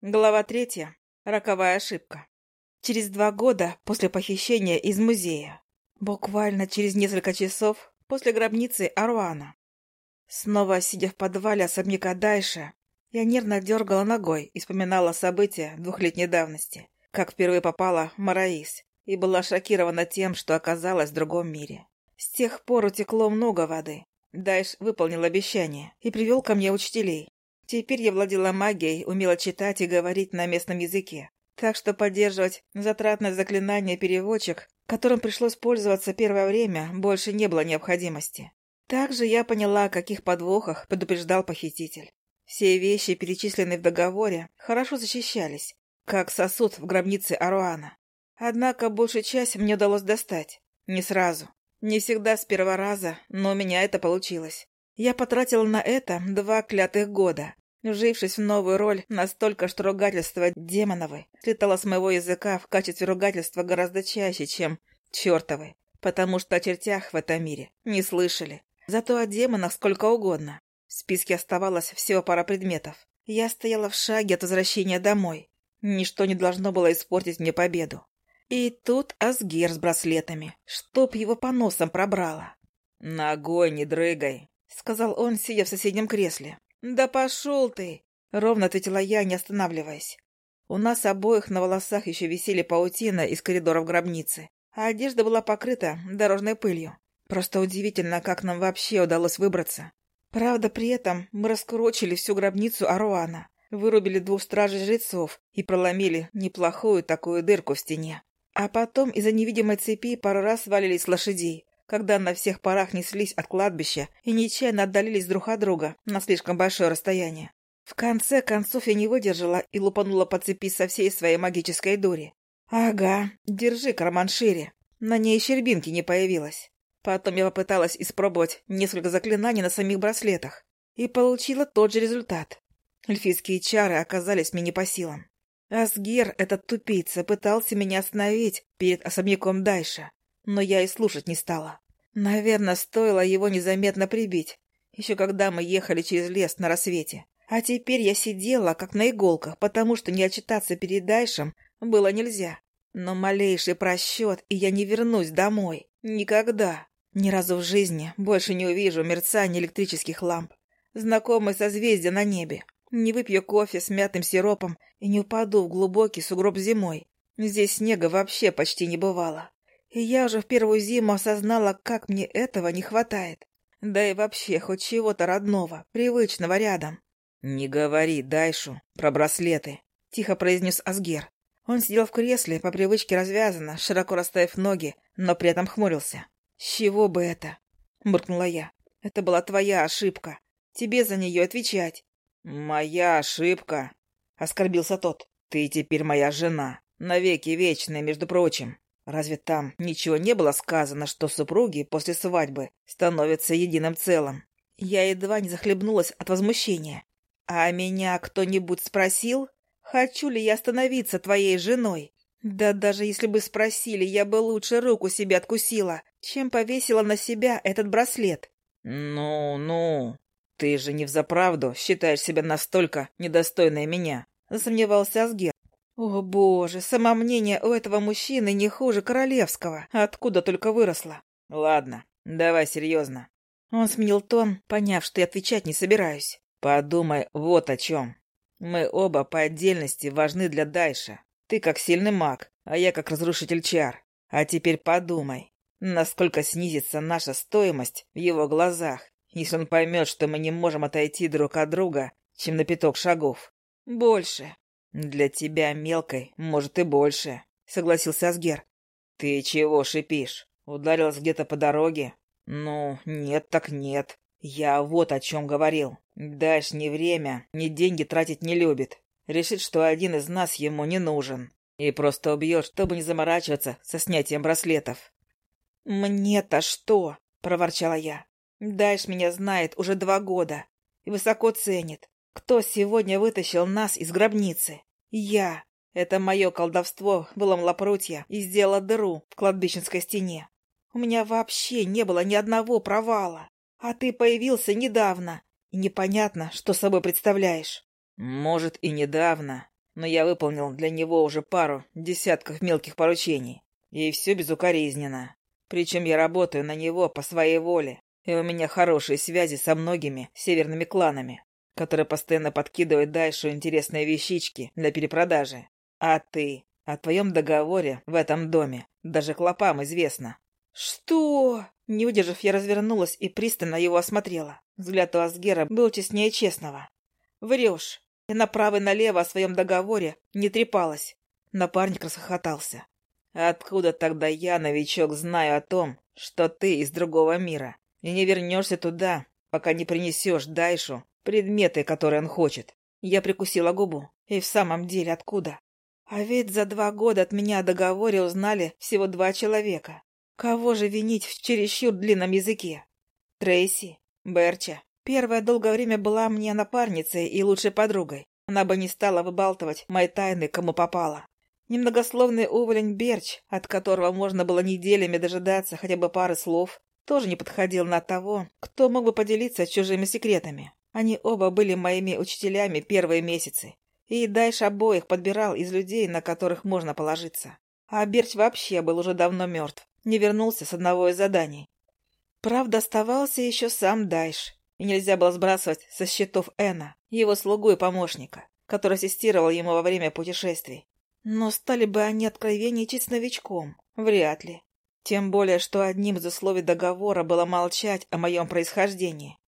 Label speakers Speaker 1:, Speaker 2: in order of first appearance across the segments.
Speaker 1: Глава третья. Роковая ошибка. Через два года после похищения из музея. Буквально через несколько часов после гробницы Аруана. Снова сидя в подвале особняка Дайша, я нервно дергала ногой и вспоминала события двухлетней давности, как впервые попала в Мараис и была шокирована тем, что оказалась в другом мире. С тех пор утекло много воды. Дайш выполнил обещание и привел ко мне учителей. Теперь я владела магией, умела читать и говорить на местном языке. Так что поддерживать затратное заклинание переводчик, которым пришлось пользоваться первое время, больше не было необходимости. Также я поняла, о каких подвохах предупреждал похититель. Все вещи, перечисленные в договоре, хорошо защищались, как сосуд в гробнице Аруана. Однако большую часть мне удалось достать. Не сразу. Не всегда с первого раза, но у меня это получилось. Я потратила на это два клятых года, вжившись в новую роль настолько, что ругательство демоновы слетало с моего языка в качестве ругательства гораздо чаще, чем чертовы, потому что о чертях в этом мире не слышали. Зато о демонах сколько угодно. В списке оставалось всего пара предметов. Я стояла в шаге от возвращения домой. Ничто не должно было испортить мне победу. И тут Асгер с браслетами, чтоб его по носам пробрало. «Ногой не дрыгай», — сказал он, сидя в соседнем кресле. «Да пошел ты!» — ровно ответила я, не останавливаясь. У нас обоих на волосах еще висели паутина из коридоров гробницы, а одежда была покрыта дорожной пылью. Просто удивительно, как нам вообще удалось выбраться. Правда, при этом мы раскурочили всю гробницу Аруана, вырубили двух стражей жрецов и проломили неплохую такую дырку в стене. А потом из-за невидимой цепи пару раз свалились лошадей, когда на всех парах неслись от кладбища и нечаянно отдалились друг от друга на слишком большое расстояние. В конце концов я не выдержала и лупанула по цепи со всей своей магической дури. «Ага, держи карман шире». На ней щербинки не появилось. Потом я попыталась испробовать несколько заклинаний на самих браслетах и получила тот же результат. Эльфийские чары оказались мне не по силам. Асгер, этот тупица, пытался меня остановить перед особняком Дайша, но я и слушать не стала. Наверное, стоило его незаметно прибить, еще когда мы ехали через лес на рассвете. А теперь я сидела, как на иголках, потому что не отчитаться перед Дайшем было нельзя. Но малейший просчет, и я не вернусь домой. Никогда. Ни разу в жизни больше не увижу мерцания электрических ламп. Знакомые созвездия на небе. Не выпью кофе с мятным сиропом и не упаду в глубокий сугроб зимой. Здесь снега вообще почти не бывало. И я уже в первую зиму осознала, как мне этого не хватает. Да и вообще хоть чего-то родного, привычного рядом. «Не говори Дайшу про браслеты», — тихо произнес Асгер. Он сидел в кресле, по привычке развязанно, широко расставив ноги, но при этом хмурился. «С чего бы это?» — буркнула я. «Это была твоя ошибка. Тебе за нее отвечать. «Моя ошибка», — оскорбился тот. «Ты теперь моя жена, навеки вечная, между прочим. Разве там ничего не было сказано, что супруги после свадьбы становятся единым целым?» Я едва не захлебнулась от возмущения. «А меня кто-нибудь спросил, хочу ли я становиться твоей женой? Да даже если бы спросили, я бы лучше руку себе откусила, чем повесила на себя этот браслет». «Ну-ну», «Ты же не взаправду считаешь себя настолько недостойной меня?» — засомневался Асгер. «О, боже, самомнение у этого мужчины не хуже королевского. Откуда только выросло?» «Ладно, давай серьезно». Он сменил тон, поняв, что я отвечать не собираюсь. «Подумай вот о чем. Мы оба по отдельности важны для Дайша. Ты как сильный маг, а я как разрушитель чар. А теперь подумай, насколько снизится наша стоимость в его глазах, если он поймет, что мы не можем отойти друг от друга, чем на пяток шагов. Больше. Для тебя, мелкой, может и больше, согласился Асгер. Ты чего шипишь? Ударилась где-то по дороге? Ну, нет так нет. Я вот о чем говорил. Дашь ни время, ни деньги тратить не любит. Решит, что один из нас ему не нужен. И просто убьет, чтобы не заморачиваться со снятием браслетов. «Мне-то что?» — проворчала я. Дайш меня знает уже два года и высоко ценит. Кто сегодня вытащил нас из гробницы? Я. Это мое колдовство выломало прутья и сделало дыру в кладбищенской стене. У меня вообще не было ни одного провала. А ты появился недавно, и непонятно, что собой представляешь. Может, и недавно, но я выполнил для него уже пару десятков мелких поручений. И все безукоризненно. Причем я работаю на него по своей воле, и у меня хорошие связи со многими северными кланами, которые постоянно подкидывают дальше интересные вещички для перепродажи. А ты? О твоем договоре в этом доме даже клопам известно. «Что?» Не удержав, я развернулась и пристально его осмотрела. Взгляд у Асгера был честнее честного. «Врешь. И направо и налево о своем договоре не трепалась». Напарник расхохотался. «Откуда тогда я, новичок, знаю о том, что ты из другого мира, и не вернешься туда, пока не принесешь Дайшу предметы, которые он хочет?» Я прикусила губу. «И в самом деле откуда?» А ведь за два года от меня о договоре узнали всего два человека. Кого же винить в чересчур длинном языке? Трейси, Берча. Первая долгое время была мне напарницей и лучшей подругой. Она бы не стала выбалтывать мои тайны, кому попало. Немногословный уволень Берч, от которого можно было неделями дожидаться хотя бы пары слов, тоже не подходил на того, кто мог бы поделиться чужими секретами. Они оба были моими учителями первые месяцы. И Дайш обоих подбирал из людей, на которых можно положиться. А Берч вообще был уже давно мертв не вернулся с одного из заданий. Правда, оставался еще сам Дайш, и нельзя было сбрасывать со счетов Эна, его слугу и помощника, который ассистировал ему во время путешествий. Но стали бы они откровенничать с новичком? Вряд ли. Тем более, что одним из условий договора было молчать о моем происхождении.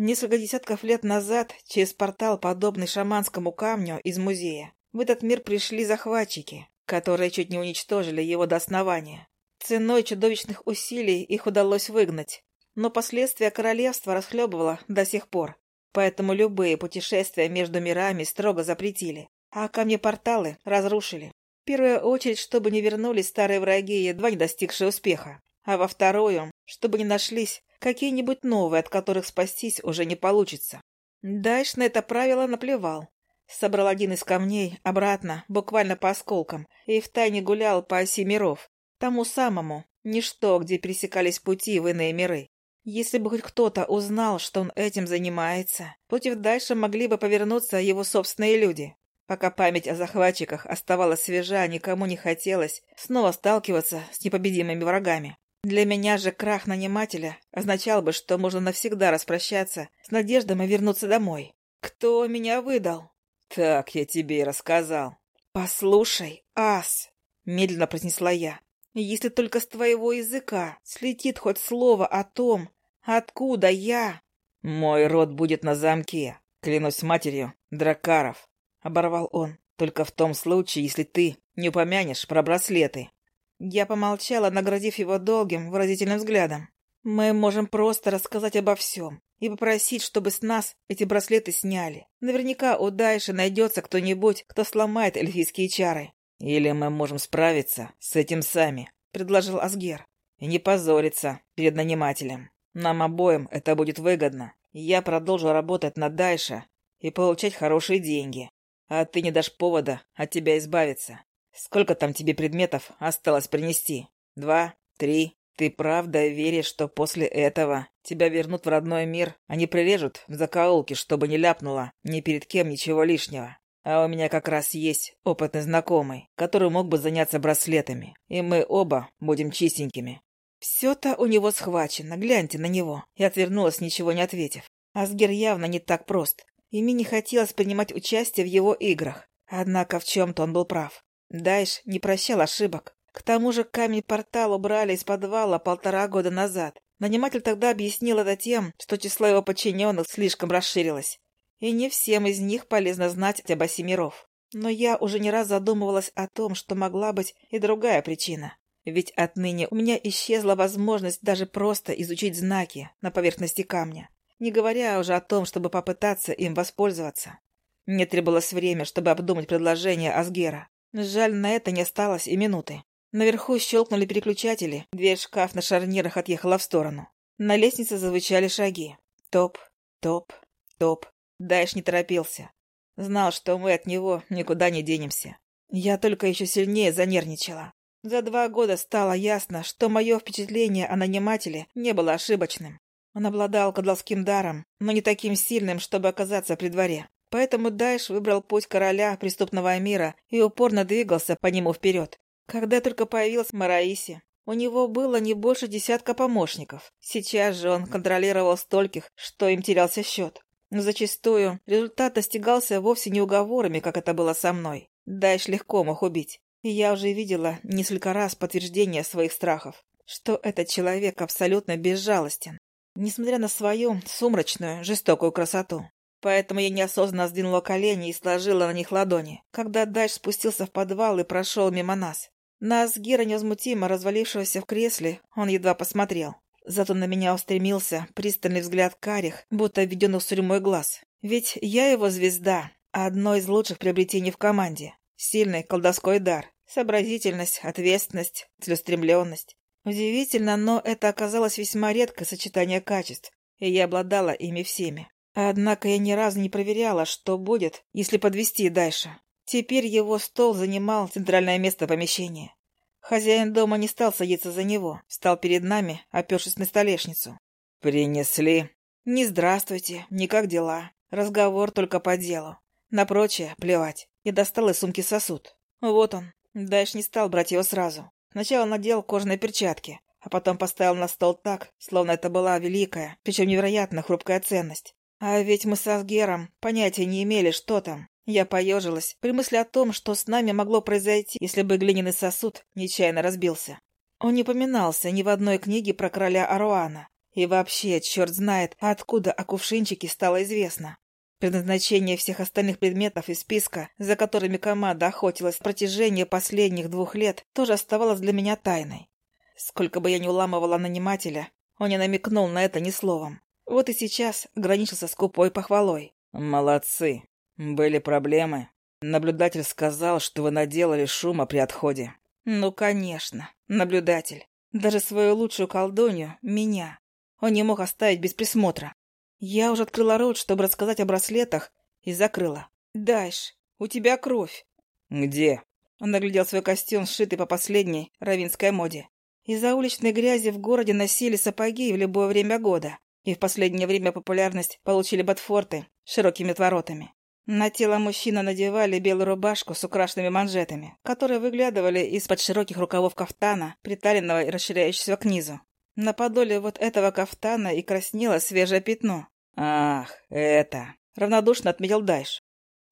Speaker 1: Несколько десятков лет назад, через портал, подобный шаманскому камню из музея, в этот мир пришли захватчики, которые чуть не уничтожили его до основания. Ценой чудовищных усилий их удалось выгнать, но последствия королевства расхлебывало до сих пор, поэтому любые путешествия между мирами строго запретили, а камни-порталы разрушили. В первую очередь, чтобы не вернулись старые враги, едва не достигшие успеха, а во вторую, чтобы не нашлись какие-нибудь новые, от которых спастись уже не получится. Дальше на это правило наплевал. Собрал один из камней обратно, буквально по осколкам, и втайне гулял по оси миров, Тому самому, ничто, где пересекались пути в иные миры. Если бы хоть кто-то узнал, что он этим занимается, против дальше могли бы повернуться его собственные люди. Пока память о захватчиках оставалась свежа, никому не хотелось снова сталкиваться с непобедимыми врагами. Для меня же крах нанимателя означал бы, что можно навсегда распрощаться с надеждой и вернуться домой. Кто меня выдал? Так я тебе и рассказал. Послушай, ас, медленно произнесла я. Если только с твоего языка слетит хоть слово о том, откуда я... Мой род будет на замке, клянусь матерью, Дракаров, — оборвал он. Только в том случае, если ты не упомянешь про браслеты. Я помолчала, наградив его долгим, выразительным взглядом. Мы можем просто рассказать обо всем и попросить, чтобы с нас эти браслеты сняли. Наверняка у Дайши найдется кто-нибудь, кто сломает эльфийские чары. «Или мы можем справиться с этим сами», — предложил Асгер. «И не позориться перед нанимателем. Нам обоим это будет выгодно. Я продолжу работать на Дайша и получать хорошие деньги. А ты не дашь повода от тебя избавиться. Сколько там тебе предметов осталось принести? Два? Три? Ты правда веришь, что после этого тебя вернут в родной мир, а не прирежут в закоулке, чтобы не ляпнуло ни перед кем ничего лишнего? А у меня как раз есть опытный знакомый, который мог бы заняться браслетами, и мы оба будем чистенькими. Все-то у него схвачено, гляньте на него. И отвернулась, ничего не ответив. Асгер явно не так прост, и мне не хотелось принимать участие в его играх. Однако в чем-то он был прав. Дайш не прощал ошибок. К тому же камень-портал убрали из подвала полтора года назад. Наниматель тогда объяснил это тем, что число его подчиненных слишком расширилось. И не всем из них полезно знать об оси миров. Но я уже не раз задумывалась о том, что могла быть и другая причина. Ведь отныне у меня исчезла возможность даже просто изучить знаки на поверхности камня, не говоря уже о том, чтобы попытаться им воспользоваться. Мне требовалось время, чтобы обдумать предложение Асгера. Жаль, на это не осталось и минуты. Наверху щелкнули переключатели, дверь шкаф на шарнирах отъехала в сторону. На лестнице зазвучали шаги. Топ, топ, топ. Дайш не торопился. Знал, что мы от него никуда не денемся. Я только еще сильнее занервничала. За два года стало ясно, что мое впечатление о нанимателе не было ошибочным. Он обладал колдовским даром, но не таким сильным, чтобы оказаться при дворе. Поэтому Дайш выбрал путь короля преступного мира и упорно двигался по нему вперед. Когда только появилась Мараиси, у него было не больше десятка помощников. Сейчас же он контролировал стольких, что им терялся счет. Но зачастую результат достигался вовсе не уговорами, как это было со мной. Дайш легко мог убить. И я уже видела несколько раз подтверждение своих страхов, что этот человек абсолютно безжалостен, несмотря на свою сумрачную, жестокую красоту. Поэтому я неосознанно сдвинула колени и сложила на них ладони, когда Дайш спустился в подвал и прошел мимо нас. На Асгира, невозмутимо развалившегося в кресле, он едва посмотрел. Зато на меня устремился пристальный взгляд карих, будто введенных в тюрьмой глаз. Ведь я его звезда, одно из лучших приобретений в команде. Сильный колдовской дар, сообразительность, ответственность, целеустремленность. Удивительно, но это оказалось весьма редкое сочетание качеств, и я обладала ими всеми. Однако я ни разу не проверяла, что будет, если подвести дальше. Теперь его стол занимал центральное место помещения. Хозяин дома не стал садиться за него, встал перед нами, опершись на столешницу. «Принесли?» «Не здравствуйте, не как дела. Разговор только по делу. На прочее плевать. И достал из сумки сосуд. Вот он. Дальше не стал брать его сразу. Сначала надел кожаные перчатки, а потом поставил на стол так, словно это была великая, причем невероятно хрупкая ценность. А ведь мы с Асгером понятия не имели, что там. Я поежилась при мысли о том, что с нами могло произойти, если бы глиняный сосуд нечаянно разбился. Он не поминался ни в одной книге про короля Аруана. И вообще, черт знает, откуда о кувшинчике стало известно. Предназначение всех остальных предметов из списка, за которыми команда охотилась в протяжении последних двух лет, тоже оставалось для меня тайной. Сколько бы я ни уламывала нанимателя, он не намекнул на это ни словом. Вот и сейчас ограничился скупой похвалой. «Молодцы!» «Были проблемы. Наблюдатель сказал, что вы наделали шума при отходе». «Ну, конечно. Наблюдатель. Даже свою лучшую колдунью, меня, он не мог оставить без присмотра. Я уже открыла рот, чтобы рассказать о браслетах, и закрыла. «Дальше. У тебя кровь». «Где?» Он наглядел свой костюм, сшитый по последней равинской моде. Из-за уличной грязи в городе носили сапоги в любое время года, и в последнее время популярность получили ботфорты с широкими отворотами. На тело мужчины надевали белую рубашку с украшенными манжетами, которые выглядывали из-под широких рукавов кафтана, приталенного и расширяющегося к низу. На подоле вот этого кафтана и краснело свежее пятно. «Ах, это...» — равнодушно отметил Дайш.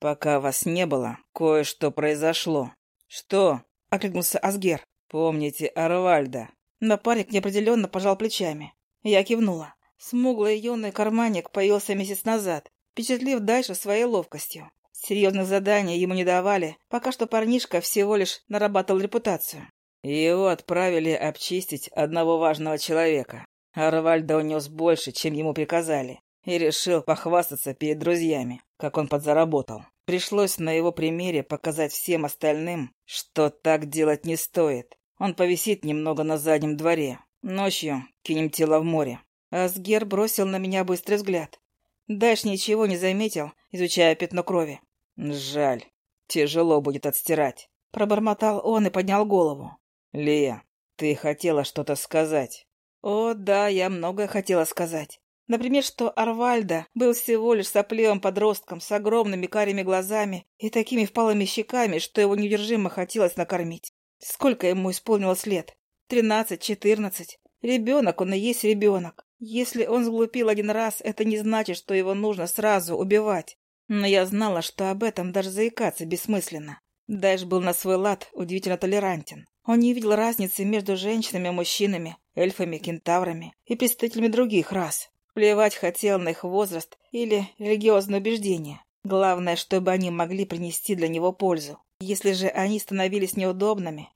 Speaker 1: «Пока вас не было, кое-что произошло». «Что?» — окликнулся Асгер. «Помните Арвальда?» Напарник неопределенно пожал плечами. Я кивнула. Смуглый юный карманник появился месяц назад впечатлив дальше своей ловкостью. Серьезных заданий ему не давали, пока что парнишка всего лишь нарабатывал репутацию. Его отправили обчистить одного важного человека. Арвальдо унес больше, чем ему приказали, и решил похвастаться перед друзьями, как он подзаработал. Пришлось на его примере показать всем остальным, что так делать не стоит. Он повисит немного на заднем дворе. Ночью кинем тело в море. Асгер бросил на меня быстрый взгляд. Даш ничего не заметил, изучая пятно крови. «Жаль. Тяжело будет отстирать». Пробормотал он и поднял голову. «Лия, ты хотела что-то сказать?» «О, да, я многое хотела сказать. Например, что Арвальда был всего лишь сопливым подростком с огромными карими глазами и такими впалыми щеками, что его неудержимо хотелось накормить. Сколько ему исполнилось лет? Тринадцать, четырнадцать. Ребенок он и есть ребенок. Если он сглупил один раз, это не значит, что его нужно сразу убивать. Но я знала, что об этом даже заикаться бессмысленно. Дайш был на свой лад удивительно толерантен. Он не видел разницы между женщинами и мужчинами, эльфами, кентаврами и представителями других рас. Плевать хотел на их возраст или религиозное убеждение. Главное, чтобы они могли принести для него пользу. Если же они становились неудобными,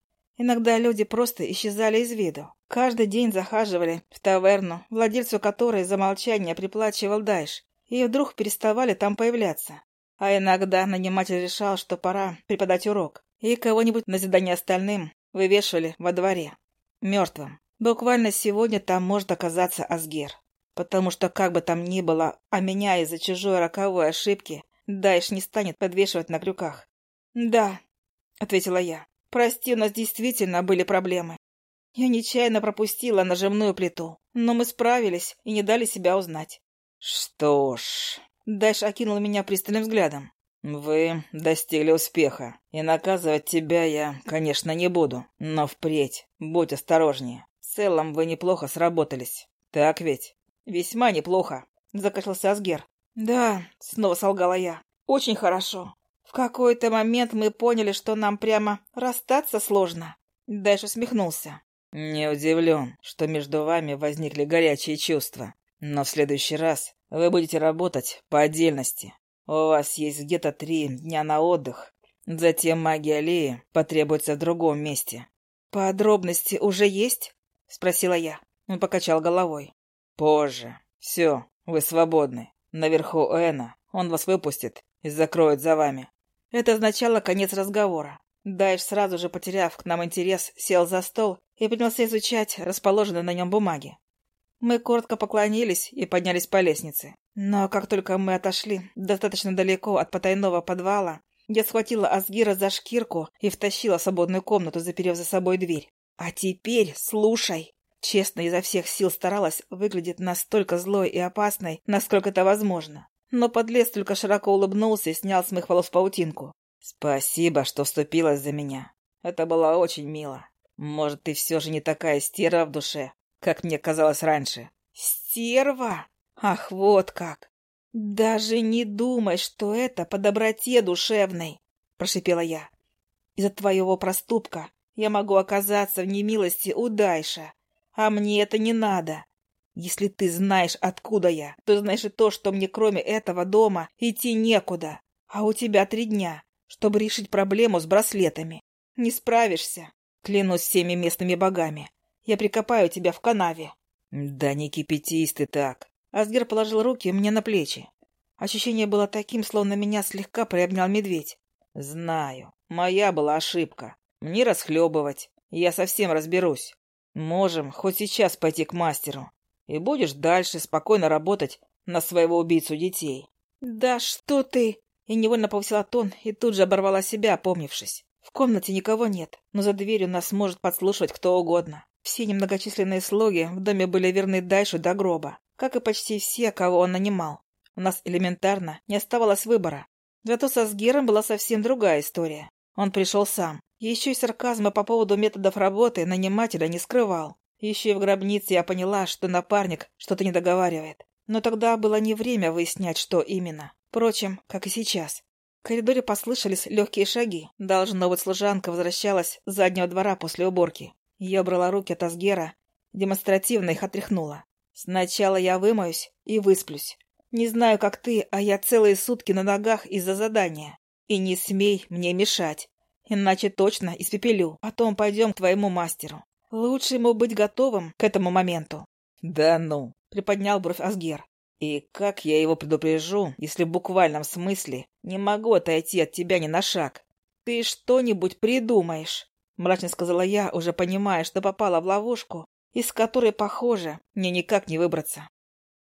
Speaker 1: Иногда люди просто исчезали из виду. Каждый день захаживали в таверну, владельцу которой за молчание приплачивал дайш, и вдруг переставали там появляться. А иногда наниматель решал, что пора преподать урок, и кого-нибудь на задание остальным вывешивали во дворе. Мертвым. Буквально сегодня там может оказаться Асгер. Потому что как бы там ни было, а меня из-за чужой роковой ошибки Дайш не станет подвешивать на крюках. «Да», — ответила я. Прости, у нас действительно были проблемы. Я нечаянно пропустила нажимную плиту, но мы справились и не дали себя узнать. Что ж... Дальше окинул меня пристальным взглядом.
Speaker 2: «Вы достигли успеха, и наказывать тебя я, конечно, не буду, но впредь будь осторожнее. В целом вы неплохо сработались. Так ведь?»
Speaker 1: «Весьма неплохо», — закашлялся Асгер. «Да», — снова солгала я, — «очень хорошо. В какой-то момент мы поняли, что нам прямо расстаться сложно». Дальше усмехнулся.
Speaker 2: «Не удивлен, что между вами возникли горячие чувства. Но в следующий раз вы будете работать по отдельности. У вас есть где-то три дня на отдых. Затем магия Леи потребуется в другом месте».
Speaker 1: «Подробности уже есть?» — спросила я. Он покачал головой.
Speaker 2: «Позже. Все, вы свободны. Наверху Эна. Он вас выпустит и закроет за вами».
Speaker 1: Это означало конец разговора. Дайш, сразу же потеряв к нам интерес, сел за стол и принялся изучать расположенные на нем бумаги. Мы коротко поклонились и поднялись по лестнице. Но как только мы отошли достаточно далеко от потайного подвала, я схватила Асгира за шкирку и втащила в свободную комнату, заперев за собой дверь. «А теперь слушай!» Честно, изо всех сил старалась выглядеть настолько злой и опасной, насколько это возможно. Но подлец только широко улыбнулся и снял с моих волос паутинку.
Speaker 2: «Спасибо, что вступилась за меня. Это было очень мило. Может, ты все же не такая стерва в душе, как мне казалось раньше».
Speaker 1: «Стерва? Ах, вот как! Даже не думай, что это по доброте душевной!» — прошипела я. «Из-за твоего проступка я могу оказаться в немилости у Дайша, а мне это не надо. Если ты знаешь, откуда я, то знаешь и то, что мне кроме этого дома идти некуда, а у тебя три дня, чтобы решить проблему с браслетами. Не справишься. Клянусь всеми местными богами. Я прикопаю тебя в канаве.
Speaker 2: Да не кипятись ты так.
Speaker 1: Асгер положил руки мне на плечи. Ощущение было таким, словно меня слегка приобнял медведь.
Speaker 2: Знаю. Моя была ошибка. Мне расхлебывать. Я совсем разберусь. Можем хоть сейчас пойти к мастеру. И будешь дальше спокойно работать на своего убийцу детей.
Speaker 1: Да что ты! и невольно повысила тон и тут же оборвала себя, опомнившись. В комнате никого нет, но за дверью нас может подслушивать кто угодно. Все немногочисленные слуги в доме были верны Дайшу до гроба, как и почти все, кого он нанимал. У нас элементарно не оставалось выбора. Зато со Сгером была совсем другая история. Он пришел сам. Еще и сарказма по поводу методов работы нанимателя не скрывал. Еще и в гробнице я поняла, что напарник что-то не договаривает. Но тогда было не время выяснять, что именно. Впрочем, как и сейчас. В коридоре послышались легкие шаги. Должно быть, служанка возвращалась с заднего двора после уборки. Я брала руки от Асгера, демонстративно их отряхнула. Сначала я вымоюсь и высплюсь. Не знаю, как ты, а я целые сутки на ногах из-за задания. И не смей мне мешать, иначе точно испепелю. Потом пойдем к твоему мастеру. Лучше ему быть готовым к этому моменту.
Speaker 2: — Да ну!
Speaker 1: — приподнял бровь Асгер.
Speaker 2: И как я его предупрежу, если в буквальном смысле не могу отойти от тебя ни на шаг?
Speaker 1: Ты что-нибудь придумаешь, мрачно сказала я, уже понимая, что попала в ловушку, из которой, похоже, мне никак не выбраться.